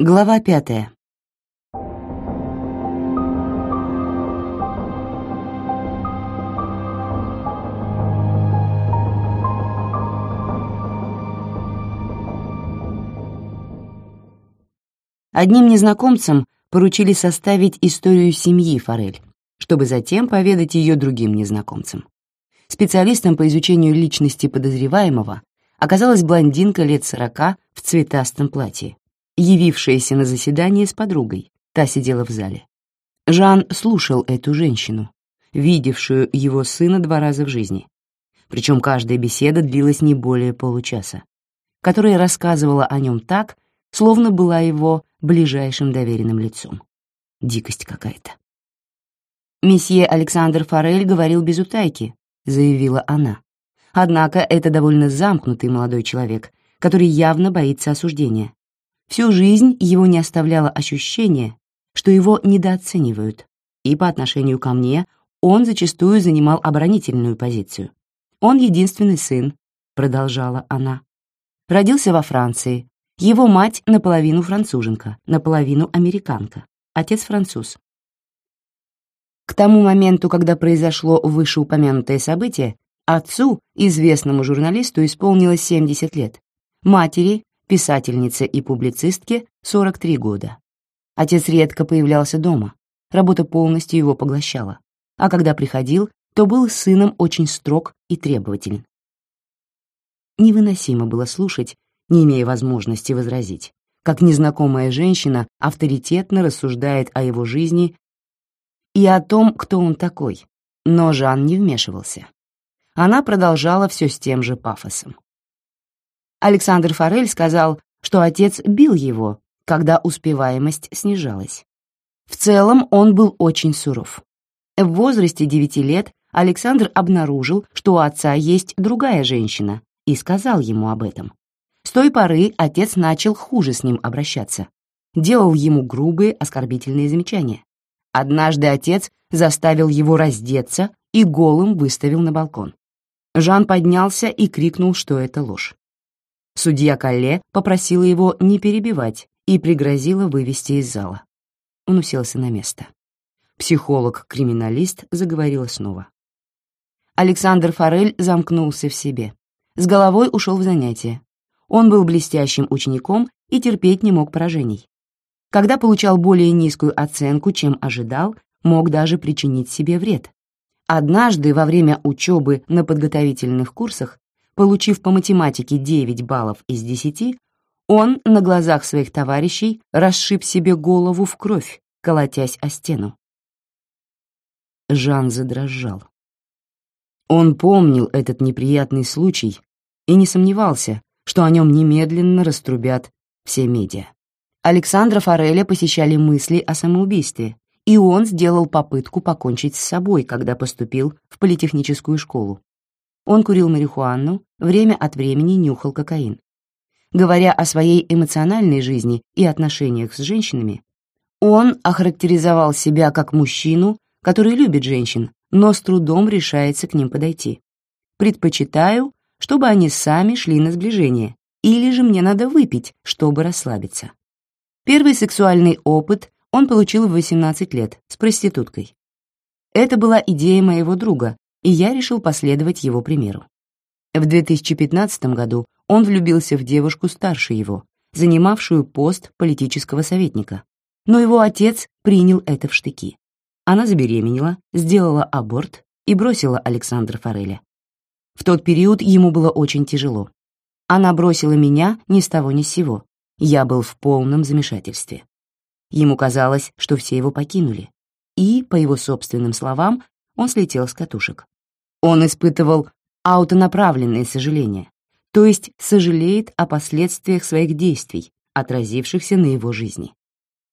Глава пятая. Одним незнакомцам поручили составить историю семьи Форель, чтобы затем поведать ее другим незнакомцам. Специалистом по изучению личности подозреваемого оказалась блондинка лет сорока в цветастом платье, явившаяся на заседание с подругой, та сидела в зале. Жан слушал эту женщину, видевшую его сына два раза в жизни. Причем каждая беседа длилась не более получаса, которая рассказывала о нем так, словно была его ближайшим доверенным лицом. Дикость какая-то. «Месье Александр Форель говорил без утайки», — заявила она. Однако это довольно замкнутый молодой человек, который явно боится осуждения. Всю жизнь его не оставляло ощущение, что его недооценивают, и по отношению ко мне он зачастую занимал оборонительную позицию. Он единственный сын, продолжала она. Родился во Франции. Его мать наполовину француженка, наполовину американка. Отец француз. К тому моменту, когда произошло вышеупомянутое событие, отцу, известному журналисту, исполнилось 70 лет, матери, писательнице и публицистке, 43 года. Отец редко появлялся дома, работа полностью его поглощала, а когда приходил, то был сыном очень строг и требователен. Невыносимо было слушать, не имея возможности возразить, как незнакомая женщина авторитетно рассуждает о его жизни и о том, кто он такой, но Жан не вмешивался. Она продолжала все с тем же пафосом. Александр Форель сказал, что отец бил его, когда успеваемость снижалась. В целом он был очень суров. В возрасте девяти лет Александр обнаружил, что у отца есть другая женщина, и сказал ему об этом. С той поры отец начал хуже с ним обращаться. Делал ему грубые, оскорбительные замечания. Однажды отец заставил его раздеться и голым выставил на балкон. Жан поднялся и крикнул, что это ложь. Судья Калле попросила его не перебивать и пригрозила вывести из зала. Он уселся на место. Психолог-криминалист заговорила снова. Александр Форель замкнулся в себе. С головой ушел в занятия. Он был блестящим учеником и терпеть не мог поражений. Когда получал более низкую оценку, чем ожидал, мог даже причинить себе вред. Однажды во время учебы на подготовительных курсах Получив по математике 9 баллов из 10, он на глазах своих товарищей расшиб себе голову в кровь, колотясь о стену. Жан задрожал. Он помнил этот неприятный случай и не сомневался, что о нем немедленно раструбят все медиа. Александра Фореля посещали мысли о самоубийстве, и он сделал попытку покончить с собой, когда поступил в политехническую школу. Он курил марихуану, время от времени нюхал кокаин. Говоря о своей эмоциональной жизни и отношениях с женщинами, он охарактеризовал себя как мужчину, который любит женщин, но с трудом решается к ним подойти. Предпочитаю, чтобы они сами шли на сближение, или же мне надо выпить, чтобы расслабиться. Первый сексуальный опыт он получил в 18 лет с проституткой. Это была идея моего друга, и я решил последовать его примеру. В 2015 году он влюбился в девушку старше его, занимавшую пост политического советника. Но его отец принял это в штыки. Она забеременела, сделала аборт и бросила Александра Фореля. В тот период ему было очень тяжело. Она бросила меня ни с того ни с сего. Я был в полном замешательстве. Ему казалось, что все его покинули. И, по его собственным словам, он слетел с катушек. Он испытывал аутонаправленное сожаление, то есть сожалеет о последствиях своих действий, отразившихся на его жизни.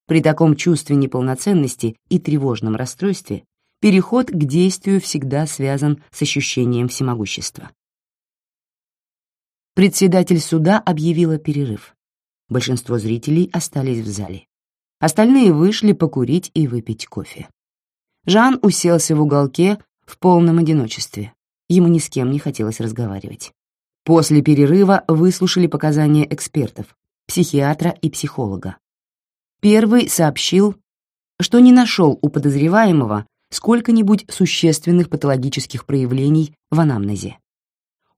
При таком чувстве неполноценности и тревожном расстройстве переход к действию всегда связан с ощущением всемогущества. Председатель суда объявила перерыв. Большинство зрителей остались в зале. Остальные вышли покурить и выпить кофе. Жан уселся в уголке в полном одиночестве. Ему ни с кем не хотелось разговаривать. После перерыва выслушали показания экспертов, психиатра и психолога. Первый сообщил, что не нашел у подозреваемого сколько-нибудь существенных патологических проявлений в анамнезе.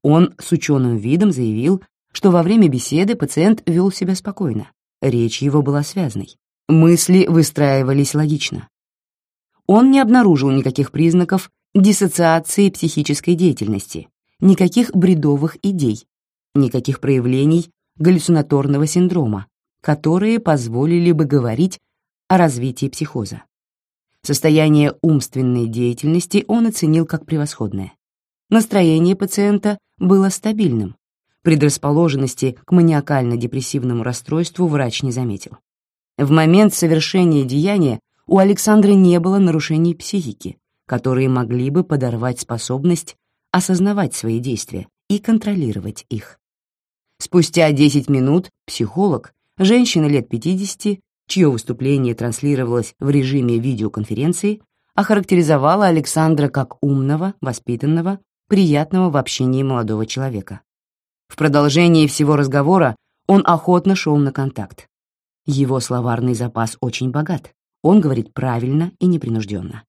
Он с ученым видом заявил, что во время беседы пациент вел себя спокойно, речь его была связной, мысли выстраивались логично. Он не обнаружил никаких признаков диссоциации психической деятельности, никаких бредовых идей, никаких проявлений галлюцинаторного синдрома, которые позволили бы говорить о развитии психоза. Состояние умственной деятельности он оценил как превосходное. Настроение пациента было стабильным. Предрасположенности к маниакально-депрессивному расстройству врач не заметил. В момент совершения деяния у Александра не было нарушений психики, которые могли бы подорвать способность осознавать свои действия и контролировать их. Спустя 10 минут психолог, женщина лет 50, чье выступление транслировалось в режиме видеоконференции, охарактеризовала Александра как умного, воспитанного, приятного в общении молодого человека. В продолжении всего разговора он охотно шел на контакт. Его словарный запас очень богат, он говорит правильно и непринужденно.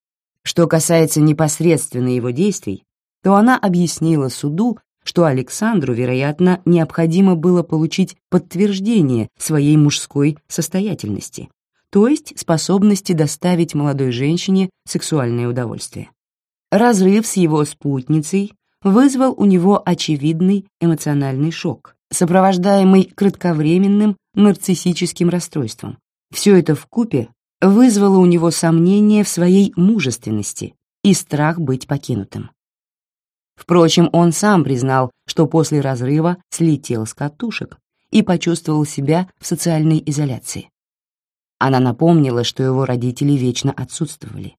Что касается непосредственно его действий, то она объяснила суду, что Александру, вероятно, необходимо было получить подтверждение своей мужской состоятельности, то есть способности доставить молодой женщине сексуальное удовольствие. Разрыв с его спутницей вызвал у него очевидный эмоциональный шок, сопровождаемый кратковременным нарциссическим расстройством. Все это вкупе вызвало у него сомнение в своей мужественности и страх быть покинутым. Впрочем, он сам признал, что после разрыва слетел с катушек и почувствовал себя в социальной изоляции. Она напомнила, что его родители вечно отсутствовали.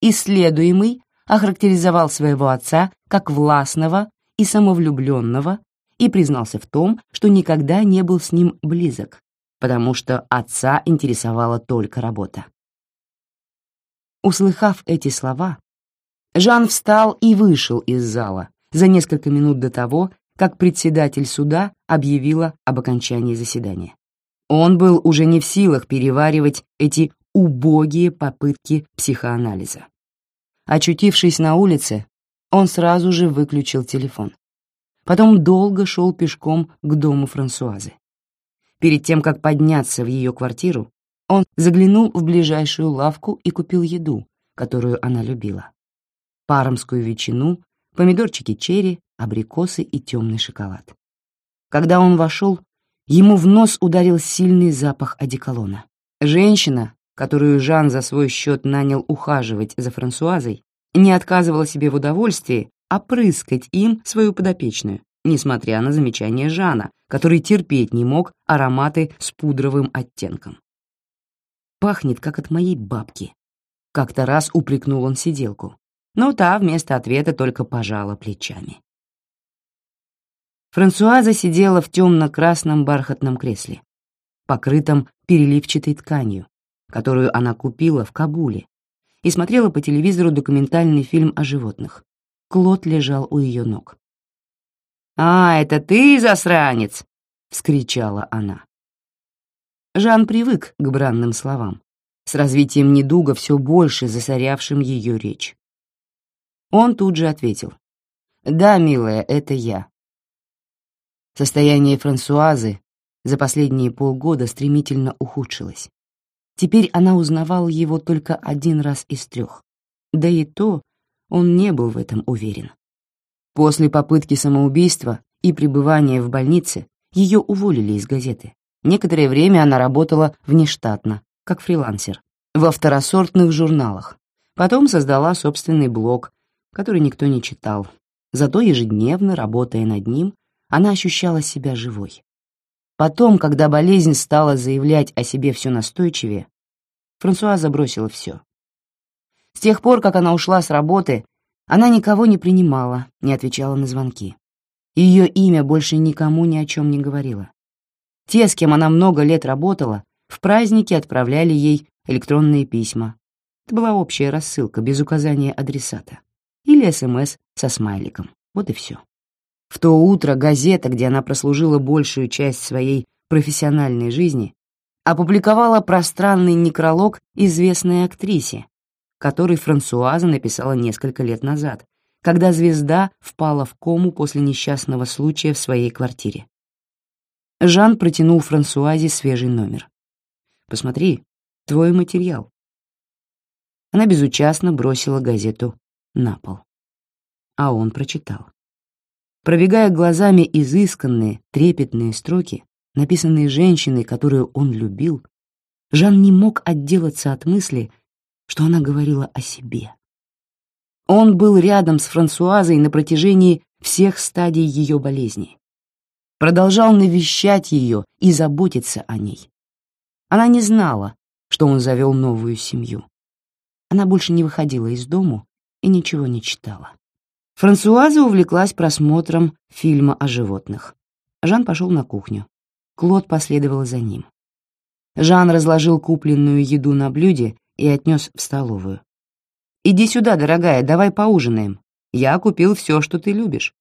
Исследуемый охарактеризовал своего отца как властного и самовлюбленного и признался в том, что никогда не был с ним близок, потому что отца интересовала только работа. Услыхав эти слова, Жан встал и вышел из зала за несколько минут до того, как председатель суда объявила об окончании заседания. Он был уже не в силах переваривать эти убогие попытки психоанализа. Очутившись на улице, он сразу же выключил телефон. Потом долго шел пешком к дому Франсуазы. Перед тем, как подняться в ее квартиру, он заглянул в ближайшую лавку и купил еду, которую она любила пармскую ветчину, помидорчики черри, абрикосы и темный шоколад. Когда он вошел, ему в нос ударил сильный запах одеколона. Женщина, которую Жан за свой счет нанял ухаживать за Франсуазой, не отказывала себе в удовольствии опрыскать им свою подопечную, несмотря на замечание Жана, который терпеть не мог ароматы с пудровым оттенком. «Пахнет, как от моей бабки», — как-то раз упрекнул он сиделку, но та вместо ответа только пожала плечами. Франсуаза сидела в темно-красном бархатном кресле, покрытом переливчатой тканью, которую она купила в Кабуле, и смотрела по телевизору документальный фильм о животных. Клод лежал у ее ног. «А, это ты, засранец!» — вскричала она. Жан привык к бранным словам, с развитием недуга все больше засорявшим ее речь. Он тут же ответил. «Да, милая, это я». Состояние Франсуазы за последние полгода стремительно ухудшилось. Теперь она узнавала его только один раз из трех. Да и то он не был в этом уверен. После попытки самоубийства и пребывания в больнице ее уволили из газеты. Некоторое время она работала внештатно, как фрилансер, во второсортных журналах. Потом создала собственный блог, который никто не читал. Зато ежедневно, работая над ним, она ощущала себя живой. Потом, когда болезнь стала заявлять о себе все настойчивее, Франсуа забросила все. С тех пор, как она ушла с работы, она никого не принимала, не отвечала на звонки. Ее имя больше никому ни о чем не говорило. Те, с кем она много лет работала, в праздники отправляли ей электронные письма. Это была общая рассылка без указания адресата или СМС со смайликом. Вот и все. В то утро газета, где она прослужила большую часть своей профессиональной жизни, опубликовала пространный некролог известной актрисе, который Франсуаза написала несколько лет назад, когда звезда впала в кому после несчастного случая в своей квартире. Жан протянул Франсуазе свежий номер. «Посмотри, твой материал». Она безучастно бросила газету на пол. А он прочитал. Пробегая глазами изысканные, трепетные строки, написанные женщиной, которую он любил, Жан не мог отделаться от мысли, что она говорила о себе. Он был рядом с Франсуазой на протяжении всех стадий ее болезни. Продолжал навещать ее и заботиться о ней. Она не знала, что он завел новую семью. Она больше не выходила из дому и ничего не читала. Франсуаза увлеклась просмотром фильма о животных. Жан пошел на кухню. Клод последовал за ним. Жан разложил купленную еду на блюде и отнес в столовую. «Иди сюда, дорогая, давай поужинаем. Я купил все, что ты любишь».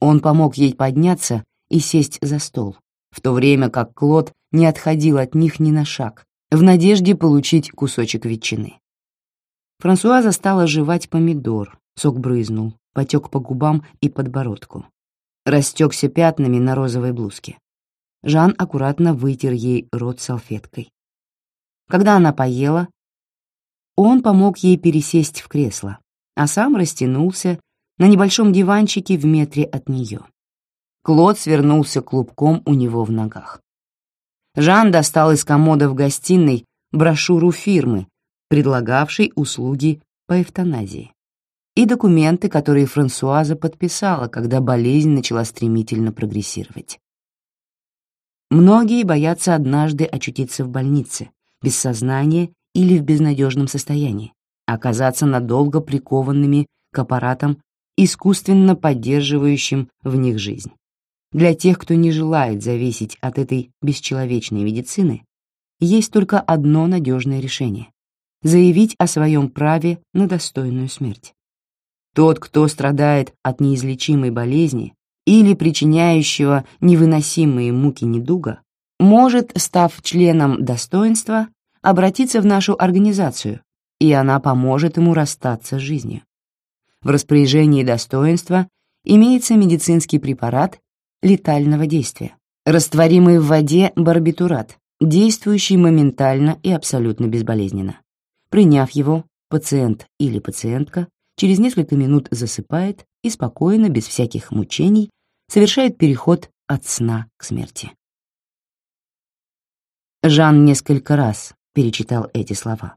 Он помог ей подняться и сесть за стол, в то время как Клод не отходил от них ни на шаг, в надежде получить кусочек ветчины. Франсуаза стала жевать помидор, сок брызнул, потек по губам и подбородку. Растекся пятнами на розовой блузке. Жан аккуратно вытер ей рот салфеткой. Когда она поела, он помог ей пересесть в кресло, а сам растянулся на небольшом диванчике в метре от нее. Клод свернулся клубком у него в ногах. Жан достал из комода в гостиной брошюру фирмы, предлагавшей услуги по эвтаназии и документы, которые Франсуаза подписала, когда болезнь начала стремительно прогрессировать. Многие боятся однажды очутиться в больнице, без сознания или в безнадежном состоянии, оказаться надолго прикованными к аппаратам, искусственно поддерживающим в них жизнь. Для тех, кто не желает зависеть от этой бесчеловечной медицины, есть только одно надежное решение — заявить о своем праве на достойную смерть. Тот, кто страдает от неизлечимой болезни или причиняющего невыносимые муки недуга, может, став членом достоинства, обратиться в нашу организацию, и она поможет ему расстаться с жизнью. В распоряжении достоинства имеется медицинский препарат летального действия, растворимый в воде барбитурат, действующий моментально и абсолютно безболезненно. Приняв его, пациент или пациентка через несколько минут засыпает и спокойно, без всяких мучений, совершает переход от сна к смерти. Жан несколько раз перечитал эти слова.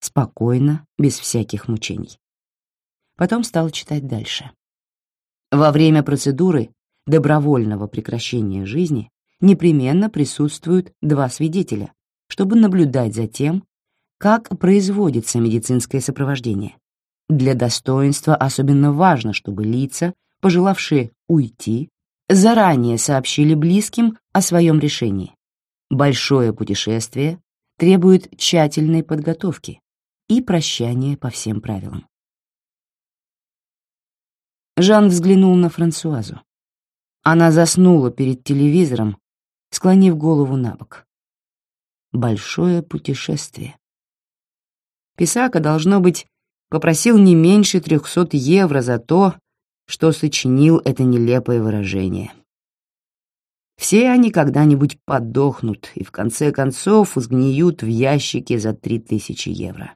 Спокойно, без всяких мучений. Потом стал читать дальше. Во время процедуры добровольного прекращения жизни непременно присутствуют два свидетеля, чтобы наблюдать за тем, как производится медицинское сопровождение, для достоинства особенно важно, чтобы лица, пожелавшие уйти, заранее сообщили близким о своем решении. Большое путешествие требует тщательной подготовки и прощания по всем правилам. Жан взглянул на Франсуазу. Она заснула перед телевизором, склонив голову на бок. Большое путешествие. Писака, должно быть, попросил не меньше трехсот евро за то, что сочинил это нелепое выражение. Все они когда-нибудь подохнут и в конце концов сгниют в ящике за три тысячи евро.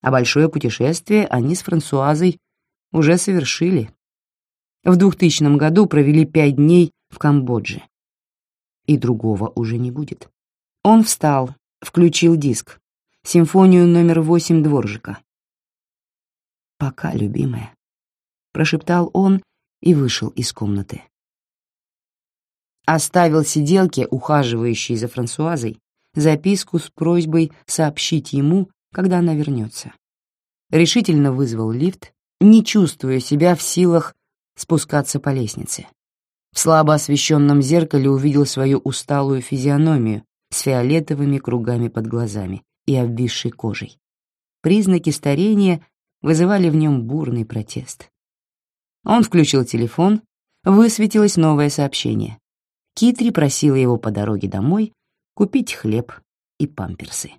А большое путешествие они с Франсуазой уже совершили. В 2000 году провели пять дней в Камбодже. И другого уже не будет. Он встал, включил диск, симфонию номер восемь Дворжика. «Пока, любимая», — прошептал он и вышел из комнаты. Оставил сиделке, ухаживающей за Франсуазой, записку с просьбой сообщить ему, когда она вернется. Решительно вызвал лифт, не чувствуя себя в силах спускаться по лестнице. В слабо освещенном зеркале увидел свою усталую физиономию с фиолетовыми кругами под глазами и обвисшей кожей. Признаки старения вызывали в нем бурный протест. Он включил телефон, высветилось новое сообщение. Китри просила его по дороге домой купить хлеб и памперсы.